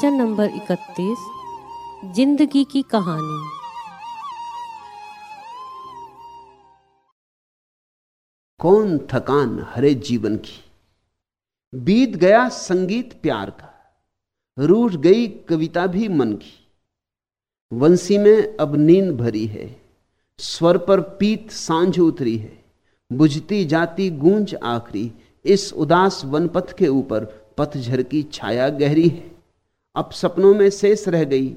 प्रवचन नंबर इकतीस, ज़िंदगी की कहानी। कौन थकान हरे जीवन की? बीत गया संगीत प्यार का, रूठ गई कविता भी मन की। वंशी में अब नींद भरी है, स्वर पर पीत साँझ उतरी है, बुझती जाती गूंज आखरी, इस उदास वनपथ के ऊपर पतझर की छाया गहरी है। अब सपनों में शेष रह गई,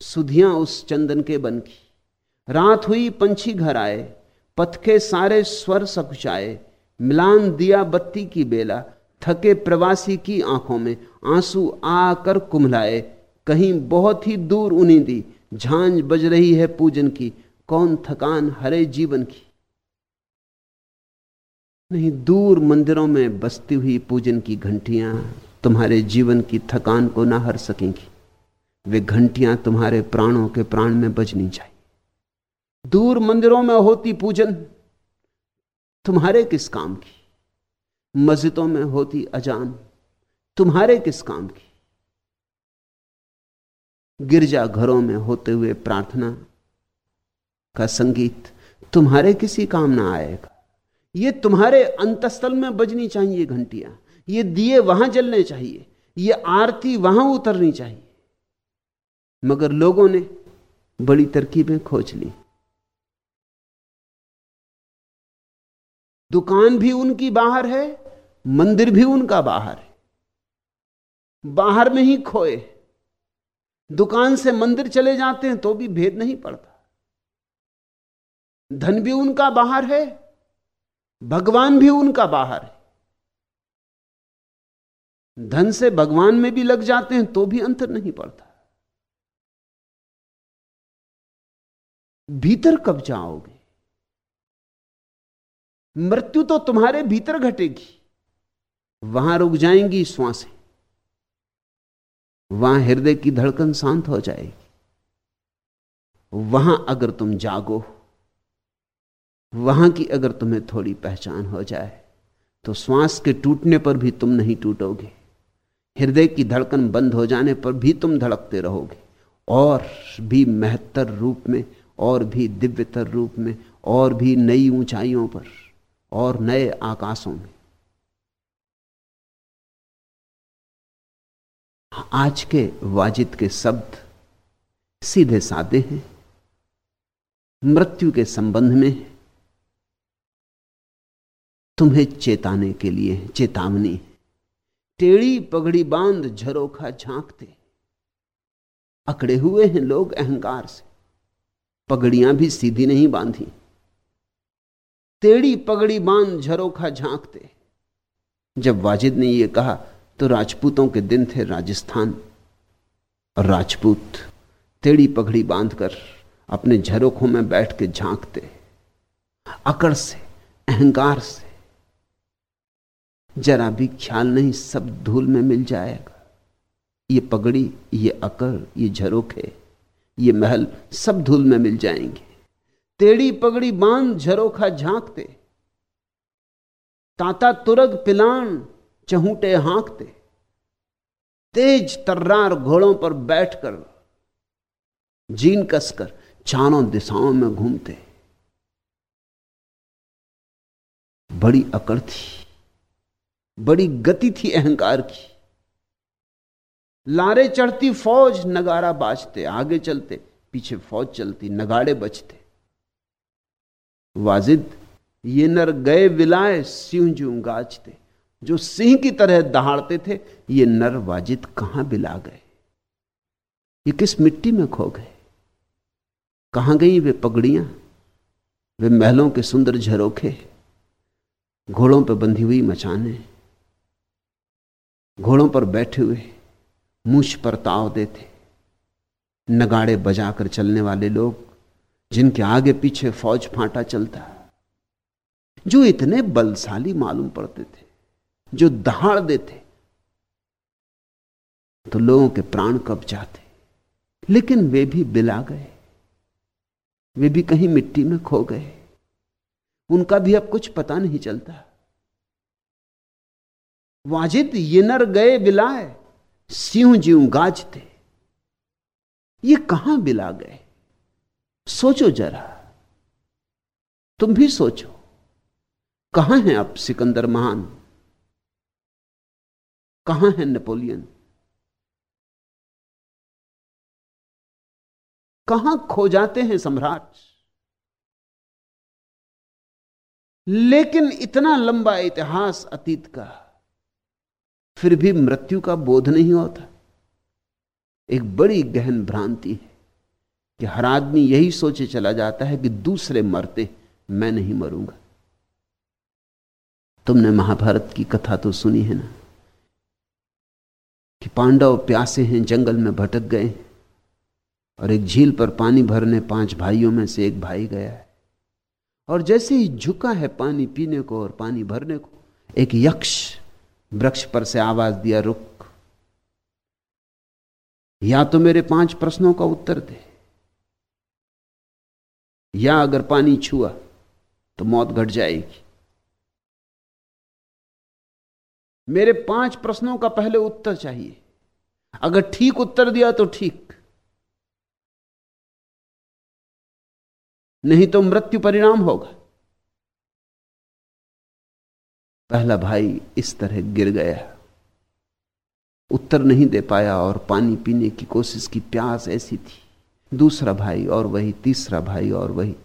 सुधियाँ उस चंदन के बन की। रात हुई, पंछी घर आए पथ के सारे स्वर सकुचाए, मिलान दिया बत्ती की बेला, थके प्रवासी की आँखों में आँसू आकर कुमलाए, कहीं बहुत ही दूर उन्हीं दी, झांझ बज रही है पूजन की, कौन थकान हरे जीवन की। नहीं, दूर मंदिरों में बसती हुई पूजन की घंटियाँ तुम्हारे जीवन की थकान को ना हर सकेंगी। वे घंटियाँ तुम्हारे प्राणों के प्राण में बजनी चाहिए दूर मंदिरों में होती पूजन तुम्हारे किस काम की? मस्जिदों में होती अजान तुम्हारे किस काम की? गिरजा घरों में होते हुए प्रार्थना का संगीत तुम्हारे किसी काम ना आएगा। ये तुम्हारे अंतस्थल में बजनी चाहिए घंटियाँ। ये दिए वहाँ जलने चाहिए, ये आरती वहाँ उतरनी चाहिए। मगर लोगों ने बड़ी तरकीबें खोज ली। दुकान भी उनकी बाहर है, मंदिर भी उनका बाहर है। बाहर में ही खोए। दुकान से मंदिर चले जाते हैं तो भी भेद नहीं पड़ता। धन भी उनका बाहर है, भगवान भी उनका बाहर है। धन से भगवान में भी लग जाते हैं तो भी अंतर नहीं पड़ता। भीतर कब जाओगे? मृत्यु तो तुम्हारे भीतर घटेगी। वहाँ रुक जाएँगी श्वासें। वहाँ हृदय की धड़कन शांत हो जाएगी। वहाँ अगर तुम जागो, वहाँ की अगर तुम्हें थोड़ी पहचान हो जाए तो श्वास के टूटने पर भी तुम नहीं टूटोगे। हृदय की धड़कन बंद हो जाने पर भी तुम धड़कते रहोगे। और भी महत्तर रूप में, और भी दिव्यतर रूप में, और भी नई ऊंचाइयों पर, और नए आकाशों में। आज के वाजिद के शब्द सीधे सादे हैं, मृत्यु के संबंध में तुम्हें चेताने के लिए चेतावनी टेढ़ी पगड़ी बाँध झरोखा झांकते। अकड़े हुए हैं लोग अहंकार से। पगड़ियाँ भी सीधी नहीं बांधी। टेढ़ी पगड़ी बाँध झरोखा झांकते। जब वाजिद ने यह कहा तो राजपूतों के दिन थे राजस्थान। और राजपूत टेढ़ी पगड़ी बांधकर अपने झरोखों में बैठ के झांकते। अकड़ से, अहंकार से जरा भी ख्याल नहीं, सब धूल में मिल जाएगा। ये पगड़ी, ये अकड़, ये झरोखे, ये महल, सब धूल में मिल जाएँगे। टेढ़ी पगड़ी बाँध, झरोखा झांकते। ताता तुरग पिलान, चहूटे हाँकते। तेज तर्रार घोड़ों पर बैठकर, जीन कसकर, चारों दिशाओं में घूमते। बड़ी अकड़ थी। बड़ी गति थी अहंकार की। लारे चढ़ती फौज, नगारा बाजते, आगे चलते, पीछे फौज चलती, नगाड़े बजते। वाजिद, ये नर गए विलाए सिंह जू गाजते। जो सिंह की तरह दहाड़ते थे, ये नर वाजिद कहाँ बिला गए? ये किस मिट्टी में खो गए? कहाँ गई वे पगड़ियाँ? वे महलों के सुंदर झरोखे, घोड़ों पर बंधी हुई मचाने। घोड़ों पर बैठे हुए, मूछ पर ताव देते। नगाड़े बजाकर चलने वाले लोग, जिनके आगे पीछे फौज फांटा चलता, जो इतने बलशाली मालूम पड़ते थे, जो दहाड़ देते तो लोगों के प्राण कब जाते। लेकिन वे भी बिला गए। वे भी कहीं मिट्टी में खो गए। उनका भी अब कुछ पता नहीं चलता। वाजिद ये नर गए बिलाए, सिंह जीव गाजते। ये कहाँ बिला गए? सोचो जरा। तुम भी सोचो। कहाँ है अब सिकंदर महान? कहाँ है नेपोलियन? कहाँ खो जाते हैं सम्राट? लेकिन इतना लंबा इतिहास अतीत का फिर भी मृत्यु का बोध नहीं होता। एक बड़ी गहन भ्रांति है कि हर आदमी यही सोचे चला जाता है कि दूसरे मरते मैं नहीं मरूँगा। तुमने महाभारत की कथा तो सुनी है ना? कि पांडव प्यासे हैं, जंगल में भटक गए और एक झील पर पानी भरने पाँच भाइयों में से एक भाई गया है। और जैसे ही झुका है पानी पीने को और पानी भरने को, एक यक्ष वृक्ष पर से आवाज़ दिया, रुक। या तो मेरे पाँच प्रश्नों का उत्तर दे, या अगर पानी छुआ तो मौत घट जाएगी। मेरे पाँच प्रश्नों का पहले उत्तर चाहिए। अगर ठीक उत्तर दिया तो ठीक। नहीं तो मृत्यु परिणाम होगा। पहला भाई इस तरह गिर गया। उत्तर नहीं दे पाया और पानी पीने की कोशिश की, प्यास ऐसी थी। दूसरा भाई और वही तीसरा भाई और वही।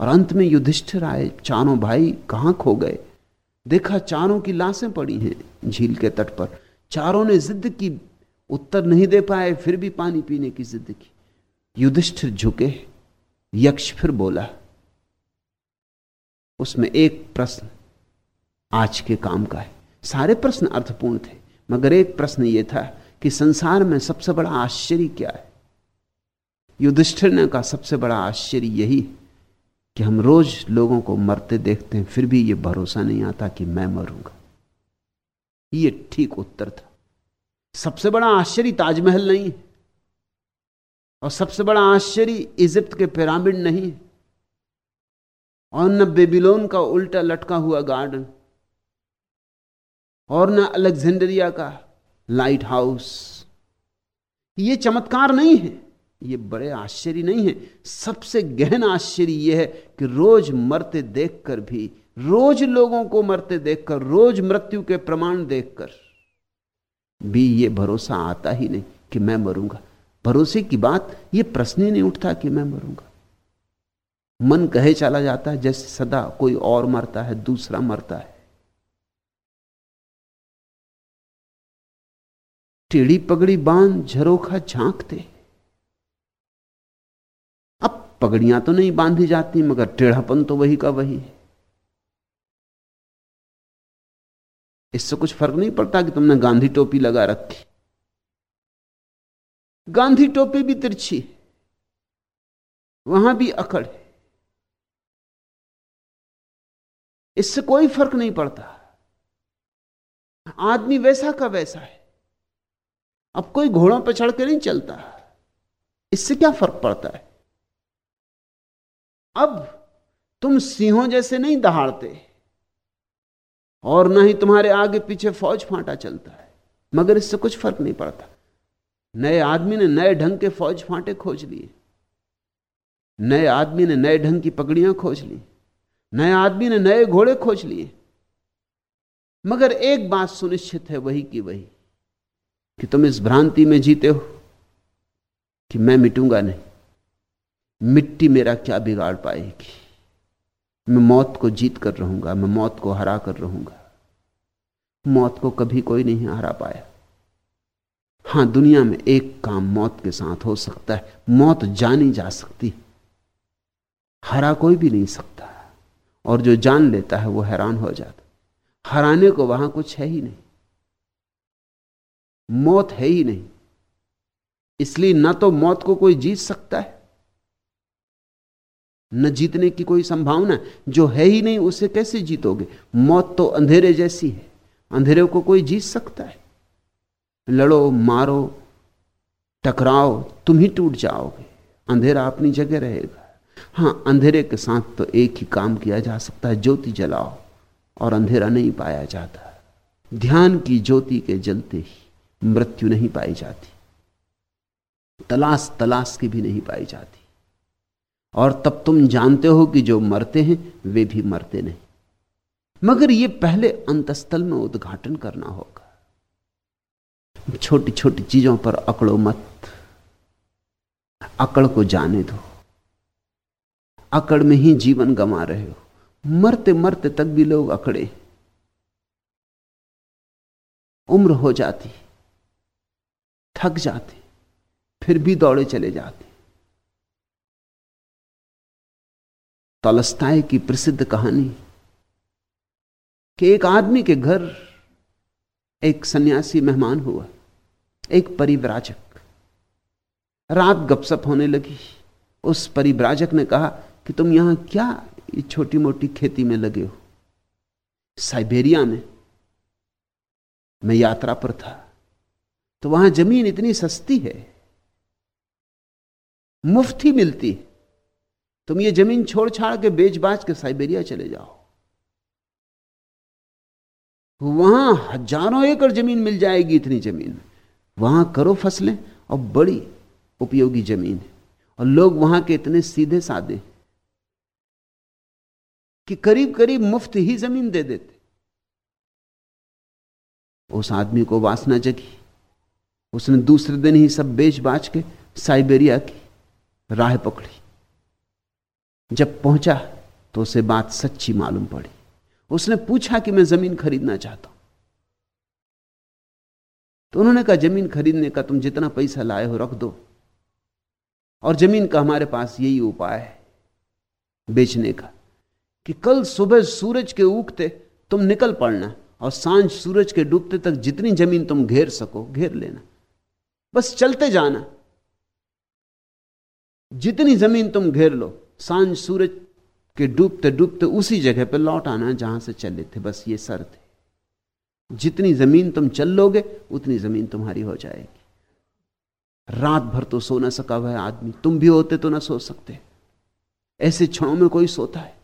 और अंत में युधिष्ठिर आए। चारों भाई कहाँ खो गए? देखा चारों की लाशें पड़ी हैं झील के तट पर। चारों ने जिद की, उत्तर नहीं दे पाए, फिर भी पानी पीने की जिद की। युधिष्ठिर झुके, यक्ष फिर बोला, उसमें एक प्रश्न आज के काम का है। सारे प्रश्न अर्थपूर्ण थे, मगर एक प्रश्न यह था कि संसार में सबसे बड़ा आश्चर्य क्या है? युधिष्ठिर ने कहा, सबसे बड़ा आश्चर्य यही कि हम रोज लोगों को मरते देखते हैं, फिर भी यह भरोसा नहीं आता कि मैं मरूँगा। यह ठीक उत्तर था। सबसे बड़ा आश्चर्य ताजमहल नहीं है, और सबसे बड़ा आश्चर्य इजिप्ट के पिरामिड नहीं है, और न बेबीलोन का उल्टा लटका हुआ गार्डन। और ना अलेक्जेंडरिया का लाइट हाउस। ये चमत्कार नहीं है, ये बड़े आश्चर्य नहीं है। सबसे गहन आश्चर्य यह है कि रोज मरते देखकर भी, रोज लोगों को मरते देखकर, रोज मृत्यु के प्रमाण देखकर भी ये भरोसा आता ही नहीं कि मैं मरूँगा। भरोसे की बात, ये प्रश्न ही नहीं उठता कि मैं मरूँगा। मन कहे चला जाता है, जैसे सदा कोई और मरता है, दूसरा मरता है। टेढ़ी पगड़ी बाँध झरोखा झांकते। अब पगड़ियाँ तो नहीं बांधी जाती, मगर टेढ़ापन तो वही का वही है। इससे कुछ फ़र्क नहीं पड़ता कि तुमने गांधी टोपी लगा रखी। गांधी टोपी भी तिरछी वहाँ भी अकड़ है। इससे कोई फ़र्क नहीं पड़ता। आदमी वैसा का वैसा है। अब कोई घोड़ों पर चढ़ के नहीं चलता। इससे क्या फ़र्क पड़ता है? अब तुम सिंहों जैसे नहीं दहाड़ते, और ना ही तुम्हारे आगे पीछे फौज फांटा चलता है। मगर इससे कुछ फ़र्क नहीं पड़ता। नए आदमी ने नए ढंग के फौज फांटे खोज लिए। नए आदमी ने नए ढंग की पगड़ियाँ खोज ली। नए आदमी ने नए घोड़े खोज लिए। मगर एक बात सुनिश्चित है, वही की वही। कि तुम इस भ्रांति में जीते हो कि मैं मिटूँगा नहीं। मिट्टी मेरा क्या बिगाड़ पाएगी? मैं मौत को जीत कर रहूँगा, मैं मौत को हरा कर रहूँगा। मौत को कभी कोई नहीं हरा पाया। हाँ, दुनिया में एक काम मौत के साथ हो सकता है। मौत जानी जा सकती हरा कोई भी नहीं सकता। और जो जान लेता है, वो हैरान हो जाता हराने को वहाँ कुछ है ही नहीं। मौत है ही नहीं। इसलिए ना तो मौत को कोई जीत सकता है, न जीतने की कोई संभावना जो है ही नहीं, उसे कैसे जीतोगे? मौत तो अंधेरे जैसी है, अंधेरे को कोई जीत सकता है। लड़ो, मारो, टकराओ, तुम ही टूट जाओगे, अंधेरा अपनी जगह रहेगा। हाँ, अंधेरे के साथ तो एक ही काम किया जा सकता है, ज्योति जलाओ, और अंधेरा नहीं पाया जाता। ध्यान की ज्योति के जलते ही। मृत्यु नहीं पाई जाती। तलाश तलाश की भी नहीं पाई जाती। और तब तुम जानते हो कि जो मरते हैं, वे भी मरते नहीं। मगर यह पहले अंतस्थल में उद्घाटन करना होगा। छोटी छोटी चीज़ों पर अकड़ो मत। अकड़ को जाने दो। अकड़ में ही जीवन गंवा रहे हो। मरते मरते तक भी लोग अकड़े। उम्र हो जाती। थक जाते, फिर भी दौड़े चले जाते। तलस्ताए की प्रसिद्ध कहानी, कि एक आदमी के घर एक सन्यासी मेहमान हुआ, एक परिव्राजक। रात गपसप होने लगी। उस परिव्राजक ने कहा कि तुम यहाँ क्या छोटी मोटी खेती में लगे हो? साइबेरिया में मैं यात्रा पर था। तो वहाँ ज़मीन इतनी सस्ती है। मुफ़्त ही। मिलती तुम ये ज़मीन छोड़ छाड़ के बेच बाच के साइबेरिया चले जाओ। वहाँ हज़ारों एकड़ ज़मीन मिल जाएगी इतनी ज़मीन। वहाँ करो फ़सलें और बड़ी उपयोगी ज़मीन है। और लोग वहाँ के इतने सीधे साधे कि करीब करीब मुफ़्त ही ज़मीन दे देते। उस आदमी को वासना जगी। उसने दूसरे दिन ही सब बेच बाच के साइबेरिया की राह पकड़ी। जब पहुँचा तो उसे बात सच्ची मालूम पड़ी। उसने पूछा कि मैं ज़मीन खरीदना चाहता हूँ। तो उन्होंने कहा, ज़मीन खरीदने का तुम जितना पैसा लाए हो रख दो। और ज़मीन का हमारे पास यही उपाय है बेचने का, कि कल सुबह सूरज के उगते तुम निकल पड़ना और साँझ सूरज के डूबते तक जितनी ज़मीन तुम घेर सको, घेर लेना। बस चलते जाना। जितनी ज़मीन तुम घेर लो, साँझ सूरज के डूबते डूबते उसी जगह पर लौट आना जहाँ से चले थे, बस ये शर्त है जितनी ज़मीन तुम चल लोगे, उतनी ज़मीन तुम्हारी हो जाएगी। रात भर तो सो ना सका हुआ आदमी, तुम भी होते तो ना सो सकते। ऐसे क्षणों में कोई सोता है।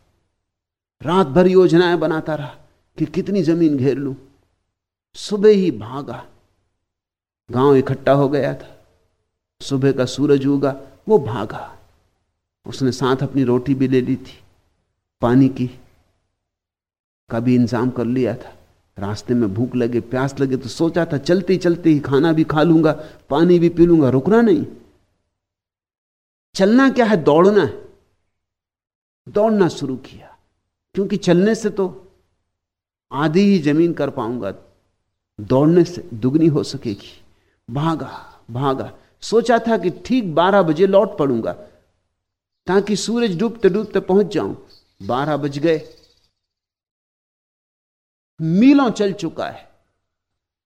रात भर योजनाएँ बनाता रहा कि कितनी ज़मीन घेर लू। सुबह ही भागा। गाँव इकट्ठा हो गया था। सुबह का सूरज उगा, वो भागा। उसने साथ अपनी रोटी भी ले ली थी। पानी की का भी इंतज़ाम कर लिया था। रास्ते में भूख लगे, प्यास लगे तो सोचा था, चलते चलते ही खाना भी खा लूँगा, पानी भी पी लूँगा, रुकना नहीं। चलना क्या है? दौड़ना है। दौड़ना शुरू किया। क्योंकि चलने से तो आधी ही ज़मीन कर पाऊँगा। दौड़ने से दुगनी हो सकेगी। भागा भागा। सोचा था कि ठीक बारह बजे लौट पड़ूँगा, ताकि सूरज डूबते डूबते पहुँच जाऊँ। बारह बज गए। मीलों चल चुका है,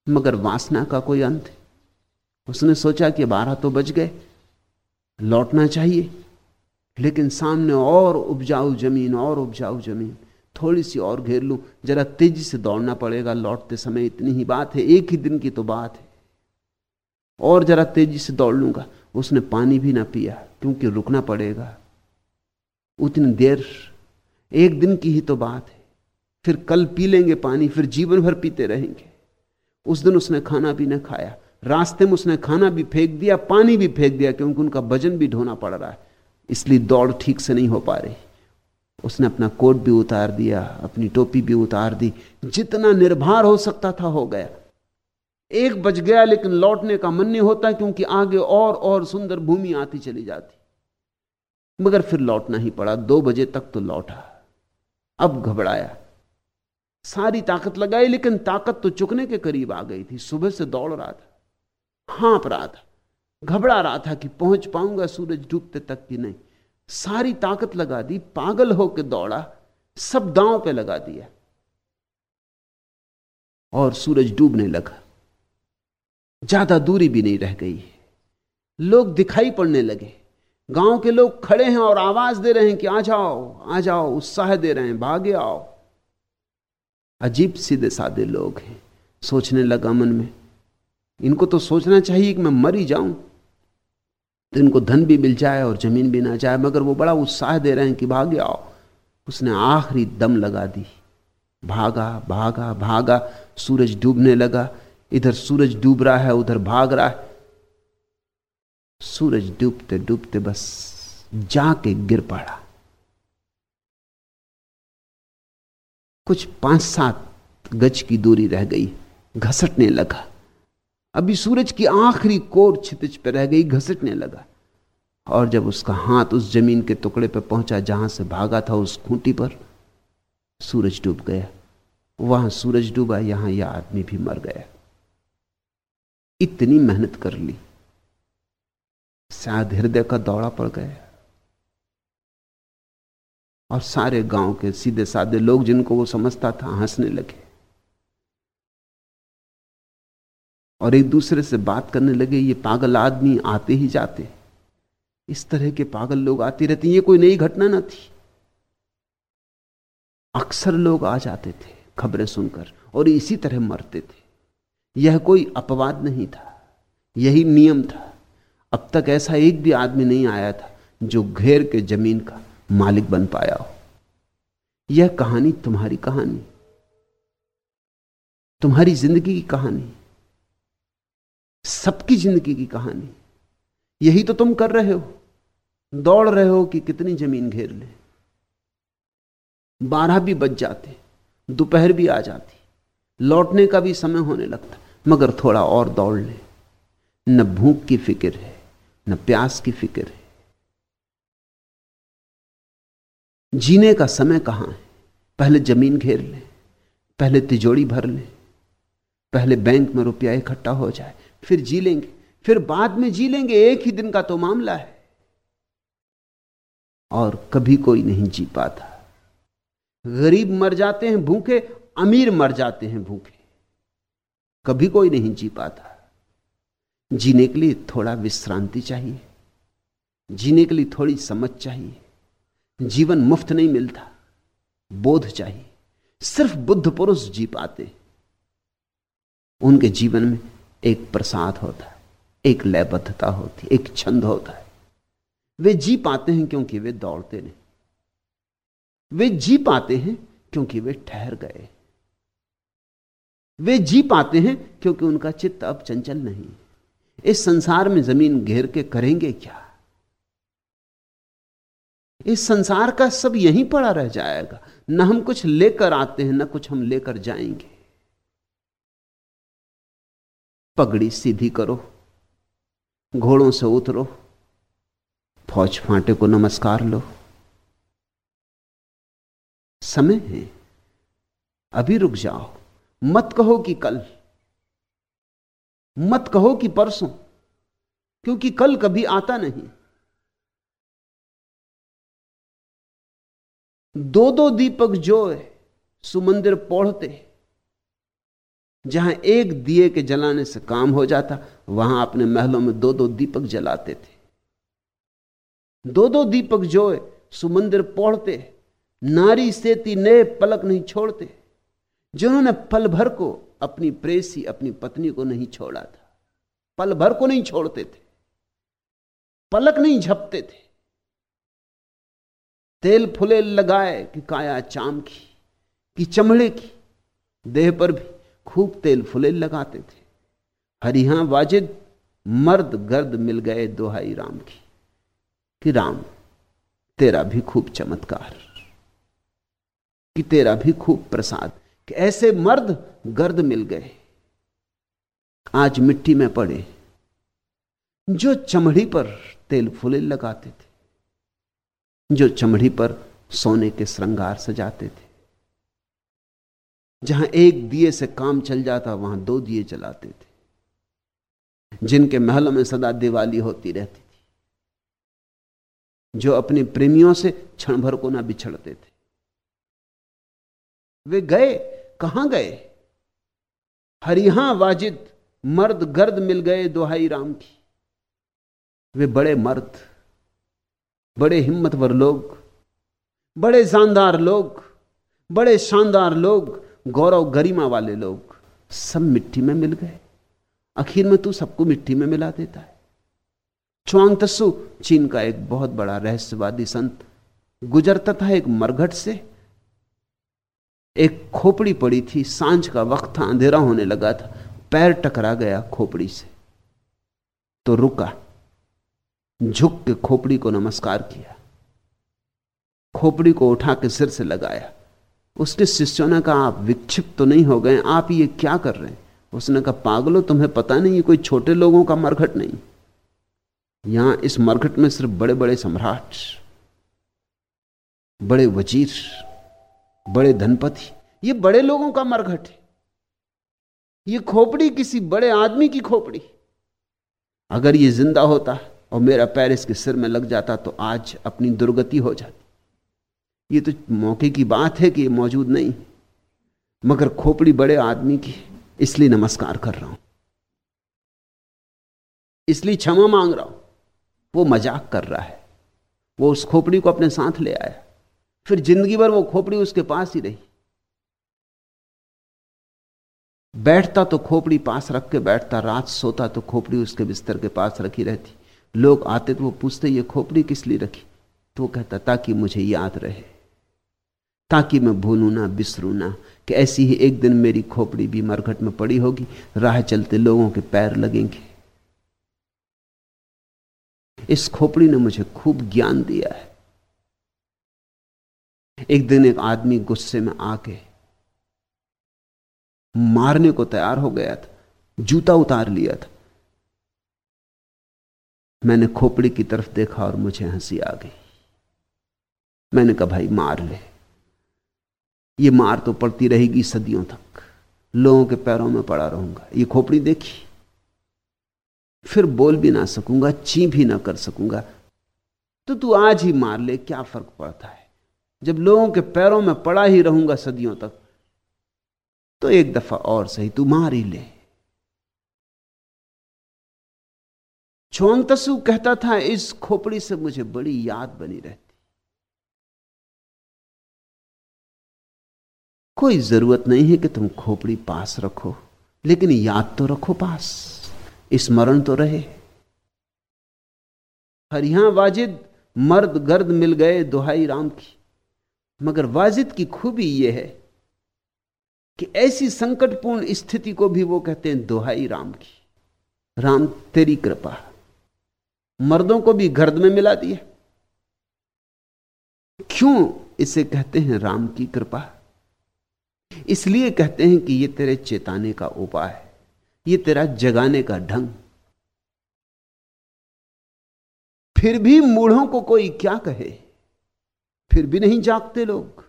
मगर वासना का कोई अंत उसने सोचा कि बारह तो बज गए, लौटना चाहिए, लेकिन सामने और उपजाऊ ज़मीन, और उपजाऊ ज़मीन। थोड़ी सी और घेर लूँ, जरा तेज़ी से दौड़ना पड़ेगा, लौटते समय इतनी ही बात है, एक ही दिन की तो बात है। और जरा तेज़ी से दौड़ लूँगा। उसने पानी भी ना पिया, क्योंकि रुकना पड़ेगा। उतनी देर, एक दिन की ही तो बात है। फिर कल पी लेंगे पानी, फिर जीवन भर पीते रहेंगे। उस दिन उसने खाना भी ना खाया। रास्ते में उसने खाना भी फेंक दिया, पानी भी फेंक दिया, क्योंकि उनका वज़न भी ढोना पड़ रहा है। इसलिए दौड़ ठीक से नहीं हो पा रही। उसने अपना कोट भी उतार दिया, अपनी टोपी भी उतार दी। जितना निर्भर हो सकता था, हो गया। एक बज गया, लेकिन लौटने का मन नहीं होता क्योंकि आगे और और सुंदर भूमि आती चली जाती। मगर फिर लौटना ही पड़ा। दो बजे तक तो लौटा। अब घबराया। सारी ताकत लगाई, लेकिन ताकत तो चुकने के करीब आ गई थी। सुबह से दौड़ रहा था, हाँप रहा था, घबरा रहा था कि पहुँच पाऊँगा, सूरज डूबते तक कि नहीं। सारी ताकत लगा दी, पागल होकर दौड़ा, सब दांव पे लगा दिया। और सूरज डूबने लगा। ज़्यादा दूरी भी नहीं रह गई। लोग दिखाई पड़ने लगे। गाँव के लोग खड़े हैं और आवाज़ दे रहे हैं कि आ जाओ आ जाओ, उत्साह दे रहे हैं, भागे आओ। अजीब सीधे साधे लोग हैं, सोचने लगा मन में। इनको तो सोचना चाहिए कि मैं मर ही जाऊँ। तो इनको धन भी मिल जाए और ज़मीन भी ना जाए, मगर वो बड़ा उत्साह दे रहे हैं कि भागे आओ। उसने आखिरी दम लगा दी। भागा भागा भागा, सूरज डूबने लगा। इधर सूरज डूब रहा है, उधर भाग रहा है। सूरज डूबते डूबते बस जाके गिर पड़ा। कुछ पाँच सात गज की दूरी रह गई, घसटने लगा। अभी सूरज की आखिरी कोर छितिज पर रह गई, घसटने लगा। और जब उसका हाथ उस ज़मीन के टुकड़े पर पहुँचा जहाँ से भागा था उस खूंटी पर, सूरज डूब गया। वहाँ सूरज डूबा, यहाँ यह आदमी भी मर गया। इतनी मेहनत कर ली। शायद हृदय का दौड़ा पड़ गया। और सारे गाँव के सीधे साधे लोग जिनको वो समझता था, हंसने लगे। और एक दूसरे से बात करने लगे, ये पागल आदमी आते ही जाते इस तरह के पागल लोग आते रहते ये कोई नई घटना ना थी। अक्सर लोग आ जाते थे खबरें सुनकर और इसी तरह मरते थे। यह कोई अपवाद नहीं था, यही नियम था। अब तक ऐसा एक भी आदमी नहीं आया था जो घेर के ज़मीन का मालिक बन पाया हो। यह कहानी तुम्हारी कहानी, तुम्हारी ज़िंदगी की कहानी, सबकी ज़िंदगी की कहानी। यही तो तुम कर रहे हो, दौड़ रहे हो कि कितनी ज़मीन घेर ले। बारह भी बज जाते, दोपहर भी आ जाती, लौटने का भी समय होने लगता। मगर थोड़ा और दौड़ ले। न भूख की फ़िक्र है, न प्यास की फ़िक्र है। जीने का समय कहाँ है? पहले ज़मीन घेर ले, पहले तिजोड़ी भर ले, पहले बैंक में रुपया इकट्ठा हो जाए, फिर जी लेंगे, फिर बाद में जी लेंगे, एक ही दिन का तो मामला है। और कभी कोई नहीं जी पाता। गरीब मर जाते हैं भूखे, अमीर मर जाते हैं भूखे। कभी कोई नहीं जी पाता। जीने के लिए थोड़ा विश्रांति चाहिए। जीने के लिए थोड़ी समझ चाहिए। जीवन मुफ़्त नहीं मिलता, बोध चाहिए। सिर्फ़ बुद्ध पुरुष जी पाते। उनके जीवन में एक प्रसाद होता है एक लयबद्धता होती, एक छंद होता है। वे जी पाते हैं क्योंकि वे दौड़ते नहीं वे जी पाते हैं क्योंकि वे ठहर गए। वे जी पाते हैं क्योंकि उनका चित्त अब चंचल नहीं इस संसार में ज़मीन घेर के करेंगे क्या? इस संसार का सब यहीं पड़ा रह जाएगा। न हम कुछ लेकर आते हैं, न कुछ हम लेकर जाएँगे। पगड़ी सीधी करो, घोड़ों से उतरो, फौज फांटे को नमस्कार लो। समय है, अभी रुक जाओ। मत कहो कि कल। मत कहो कि परसों, क्योंकि कल कभी आता नहीं। दो दो दीपक जो सुमंदिर पौड़ते। जहाँ एक दिए के जलाने से काम हो जाता, वहाँ अपने महलों में दो दो दीपक जलाते थे। दो दो दीपक जो सुमंदिर पौड़ते। नारी सेती नए पलक नहीं छोड़ते। जिन्होंने पल भर को अपनी प्रेसी, अपनी पत्नी को नहीं छोड़ा था, पल भर को नहीं छोड़ते थे, पलक नहीं झपते थे, तेल फुले लगाए कि काया चाम की, कि चमड़े की, देह पर भी खूब तेल फुले लगाते थे। हरिहा वाजिद, मर्द गर्द मिल गए दोहाई राम की, कि राम, तेरा भी खूब चमत्कार, कि तेरा भी खूब प्रसाद। कि ऐसे मर्द गर्द मिल गए। आज मिट्टी में पड़े, जो चमड़ी पर तेल फुले लगाते थे, जो चमड़ी पर सोने के श्रृंगार सजाते थे। जहाँ एक दिए से काम चल जाता, वहाँ दो दिए जलाते थे, जिनके महलों में सदा दिवाली होती रहती थी, जो अपने प्रेमियों से क्षण भर को ना बिछड़ते थे। वे गए कहाँ गए? हरिहा वाजिद मर्द गर्द मिल गए दोहाई राम की। वे बड़े मर्द, बड़े हिम्मतवर लोग, बड़े शानदार लोग, बड़े शानदार लोग, गौरव गरिमा वाले लोग, सब मिट्टी में मिल गए। आखिर में तू सबको मिट्टी में मिला देता है। चुआंग तस्सु, चीन का एक बहुत बड़ा रहस्यवादी संत गुजरता था एक मरघट से। एक खोपड़ी पड़ी थी, साँझ का वक्त था, अंधेरा होने लगा था। पैर टकरा गया खोपड़ी से तो रुका, झुक के खोपड़ी को नमस्कार किया। खोपड़ी को उठा के सिर से लगाया। उसके शिष्यों ने कहा, आप विक्षिप्त तो नहीं हो गए, आप ये क्या कर रहे हैं? उसने कहा, पागलो, तुम्हें पता नहीं ये कोई छोटे लोगों का मरघट नहीं। यहाँ इस मरघट में सिर्फ़ बड़े बड़े सम्राट, बड़े वज़ीर बड़े धनपति, ये बड़े लोगों का मरघट है। ये खोपड़ी किसी बड़े आदमी की खोपड़ी अगर ये ज़िंदा होता और मेरा पैर इसके सिर में लग जाता तो आज अपनी दुर्गति हो जाती। ये तो मौके की बात है कि ये मौजूद नहीं। मगर खोपड़ी बड़े आदमी की इसलिए नमस्कार कर रहा हूँ। इसलिए क्षमा मांग रहा हूँ। वो मज़ाक कर रहा है। वो उस खोपड़ी को अपने साथ ले आया। फिर ज़िंदगी भर वो खोपड़ी उसके पास ही रही। बैठता तो खोपड़ी पास रख के बैठता, रात सोता तो खोपड़ी उसके बिस्तर के पास रखी रहती। लोग आते तो वो पूछते, ये खोपड़ी किस लिए रखी? तो वो कहता, ताकि मुझे याद रहे, ताकि मैं भूलू ना, बिसरू ना, कि ऐसी ही एक दिन मेरी खोपड़ी भी मरघट में पड़ी होगी, राह चलते लोगों के पैर लगेंगे। इस खोपड़ी ने मुझे खूब ज्ञान दिया है। एक दिन एक आदमी गुस्से में आके मारने को तैयार हो गया था, जूता उतार लिया था। मैंने खोपड़ी की तरफ़ देखा और मुझे हँसी आ गई। मैंने कहा, भाई, मार ले। ये मार तो पड़ती रहेगी सदियों तक। लोगों के पैरों में पड़ा रहूँगा। ये खोपड़ी देखी। फिर बोल भी ना सकूँगा, ची भी ना कर सकूँगा। तो तू आज ही मार ले, क्या फ़र्क पड़ता है? जब लोगों के पैरों में पड़ा ही रहूँगा सदियों तक तो एक दफ़ा और सही तू मार ही ले। छोंगतसु कहता था, इस खोपड़ी से मुझे बड़ी याद बनी रहती। कोई ज़रूरत नहीं है कि तुम खोपड़ी पास रखो, लेकिन याद तो रखो पास, स्मरण तो रहे। हरिया वाजिद मर्द गर्द मिल गए दुहाई राम की। मगर वाजिद की खूबी यह है कि ऐसी संकटपूर्ण स्थिति को भी वो कहते हैं दोहाई राम की। राम, तेरी कृपा। मर्दों को भी गर्द में मिला दिया क्यों इसे कहते हैं राम की कृपा? इसलिए कहते हैं कि यह तेरे चेताने का उपाय है। ये तेरा जगाने का ढंग। फिर भी मूढ़ों को कोई क्या कहे? फिर भी नहीं जागते लोग।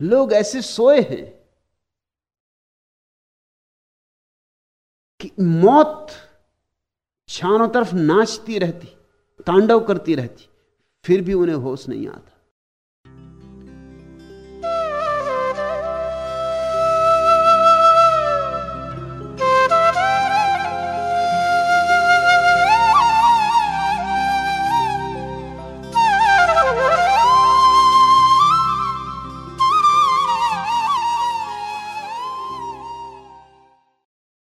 लोग ऐसे सोए हैं कि मौत चारों तरफ़ नाचती रहती, तांडव करती रहती, फिर भी उन्हें होश नहीं आता।